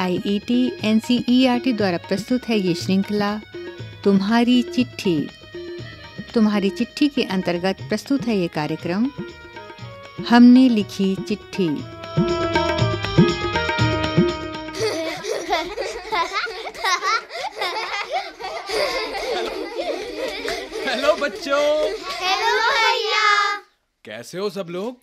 I E T N C E R T द्वारा प्रस्तुत है ये श्रृंखला तुम्हारी चिट्ठी। तुम्हारी चिट्ठी के अंतर्गत प्रस्तुत है ये कार्यक्रम। हमने लिखी चिट्ठी। हेलो बच्चों। हेलो भैया। कैसे हो सब लोग?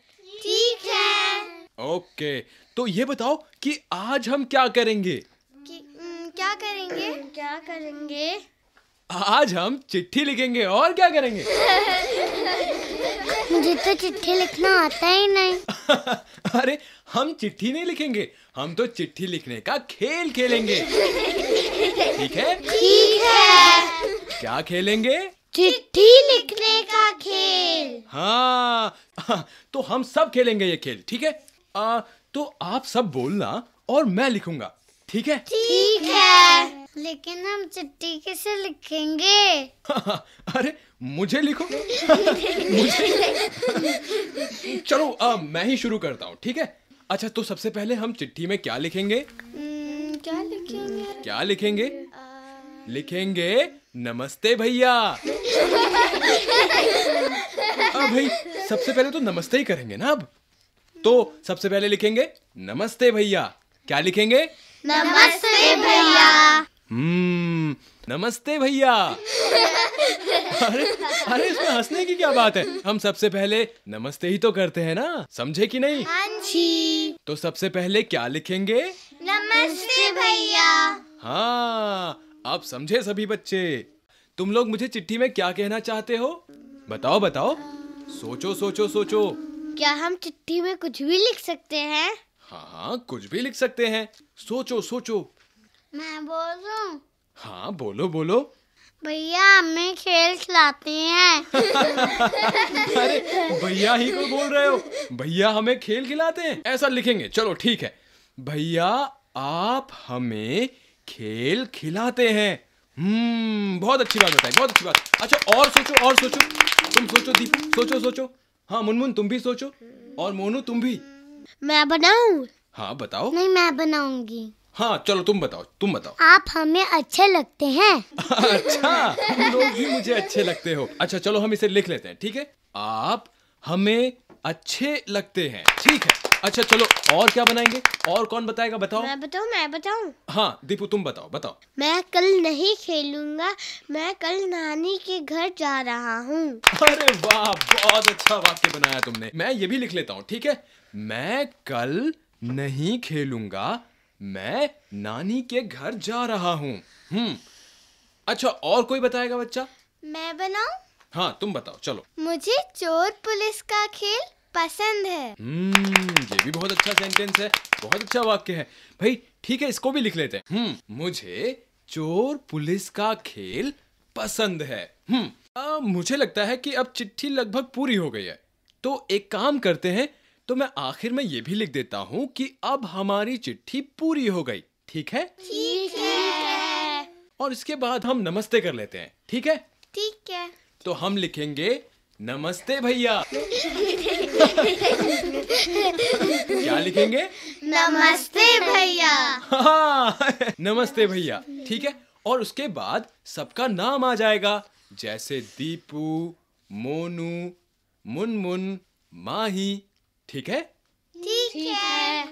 ओके तो ये बताओ कि आज हम क्या करेंगे? कि, क्या करेंगे? क्या करेंगे? आज हम चिट्ठी लिखेंगे और क्या करेंगे? मुझे तो चिट्ठी लिखना आता ही नहीं। अरे हम चिट्ठी नहीं लिखेंगे हम तो चिट्ठी लिखने का खेल खेलेंगे। ठीक है? ठीक है। क्या खेलेंगे? चिट्ठी लिखने का खेल। हाँ हाँ, तो हम सब खेलेंगे ये खेल ठीक है? आ, तो आप सब बोलना और मैं लिखूँगा ठीक है? ठीक है। लेकिन हम चिट्ठी कैसे लिखेंगे? अरे मुझे लिखो। मुझे चलो आ, मैं ही शुरू करता हूँ ठीक है? अच्छा तो सबसे पहले हम चिट्ठी में क्या लिखेंगे? उम, क्या लिखेंगे? क्या लिखेंगे? लिखेंगे नमस्ते भैया। भाई सबसे पहले तो नमस्ते ही करेंगे ना अब। तो सबसे पहले लिखेंगे नमस्ते भैया। क्या लिखेंगे? नमस्ते भैया। हम्म नमस्ते भैया। अरे अरे इसमें हंसने की क्या बात है? हम सबसे पहले नमस्ते ही तो करते हैं ना? समझे कि नहीं? हाँ जी। तो सबसे पहले क्या लिखेंगे? नमस्ते भैया। हाँ आप समझे सभी बच्चे। तुम लोग मुझे चिट्ठी में क्या कहना चाहते हो? बताओ बताओ। सोचो सोचो सोचो। क्या हम चिट्ठी में कुछ भी लिख सकते हैं? हाँ हाँ कुछ भी लिख सकते हैं। सोचो सोचो। मैं बोल हूँ। हाँ बोलो बोलो। भैया हमें खेल खिलाते हैं। अरे भैया ही को बोल रहे हो। भैया हमें खेल खिलाते हैं। ऐसा लिखेंगे। चलो ठीक है। भैया आप हमें खेल खिलाते हैं। हम्म बहुत अच्छी बात बताई बहुत अच्छी बात। अच्छा और सोचो और सोचो। तुम सोचो दीप सोचो सोचो। हाँ मुनमुन तुम भी सोचो। और मोनू तुम भी। मैं बनाऊ? हाँ बताओ। नहीं मैं बनाऊँगी। हाँ चलो तुम बताओ तुम बताओ। आप हमें अच्छे लगते हैं। अच्छा तुम लोग भी मुझे अच्छे लगते हो। अच्छा चलो हम इसे लिख लेते हैं ठीक है? आप हमें अच्छे लगते हैं ठीक है? अच्छा चलो और क्या बनाएँगे? और कौन बताएगा? बताओ। मैं बताऊँ मैं बताऊँ? हाँ दीपू तुम बताओ बताओ। मैं कल नहीं खेलूँगा मैं कल नानी के घर जा रहा हूँ। अरे वाह बहुत अच्छा वाक्य बनाया तुमने। मैं ये भी लिख लेता हूँ ठीक है? मैं कल नहीं खेलूँगा मैं नानी के घर जा रहा हूँ। हम्म। अच्छा और कोई बताएगा बच्चा? मैं बनाऊँ? हाँ तुम बताओ चलो। मुझे चोर पुलिस का खेल पसंद है। हम्म। ये भी बहुत अच्छा सेंटेंस है बहुत अच्छा वाक्य है। भाई ठीक है इसको भी लिख लेते हैं। हम्म मुझे चोर पुलिस का खेल पसंद है। हम्म आ, मुझे लगता है कि अब चिट्ठी लगभग पूरी हो गई है। तो एक काम करते हैं तो मैं आखिर में ये भी लिख देता हूँ कि अब हमारी चिट्ठी पूरी हो गई। ठीक है? ठीक है। और इसके बाद हम नमस्ते कर लेते हैं। ठीक है? ठीक है। तो हम लिखेंगे नमस्ते भैया। क्या लिखेंगे? नमस्ते भैया। हाँ, नमस्ते भैया ठीक है? और उसके बाद सबका नाम आ जाएगा जैसे दीपू मोनू मुनमुन माही ठीक है? ठीक है।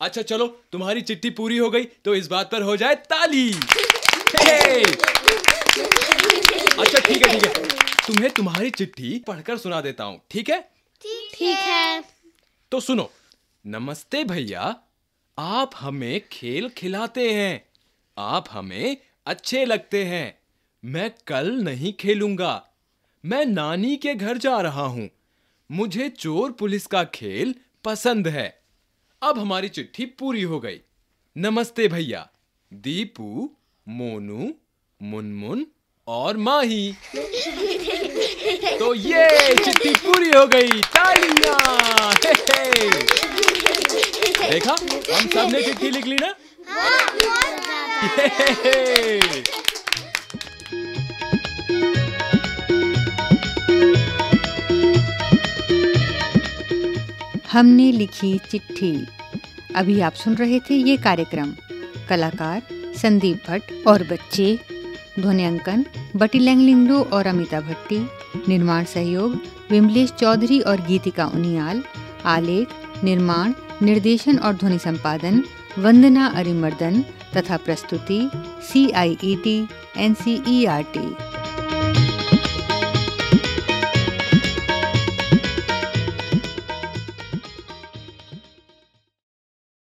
अच्छा चलो तुम्हारी चिट्ठी पूरी हो गई तो इस बात पर हो जाए ताली। अच्छा ठीक है ठीक है। तुम्हें तुम्हारी चिट्ठी पढ़कर सुना देता हूँ ठीक है? ठीक है। तो सुनो नमस्ते भैया आप हमें खेल खिलाते हैं आप हमें अच्छे लगते हैं। मैं कल नहीं खेलूँगा मैं नानी के घर जा रहा हूँ मुझे चोर पुलिस का खेल पसंद है। अब हमारी चिट्ठी पूरी हो गई। नमस्ते भैया दीपू मोनू मुनमुन और माही। तो ये चिट्ठी पूरी हो गई, तालियाँ। देखा? हम सबने चिट्ठी लिख ली ना। हमने लिखी चिट्ठी। अभी आप सुन रहे थे ये कार्यक्रम। कलाकार संदीप भट्ट और बच्चे ध्वनियांकन, बटी लैंगलिंगडो और अमिता भट्टी, निर्माण सहयोग, विमलेश चौधरी और गीतिका उनियाल, आलेख, निर्माण, निर्देशन और ध्वनि संपादन, वंदना अरिमर्दन तथा प्रस्तुति C I E T N C E R T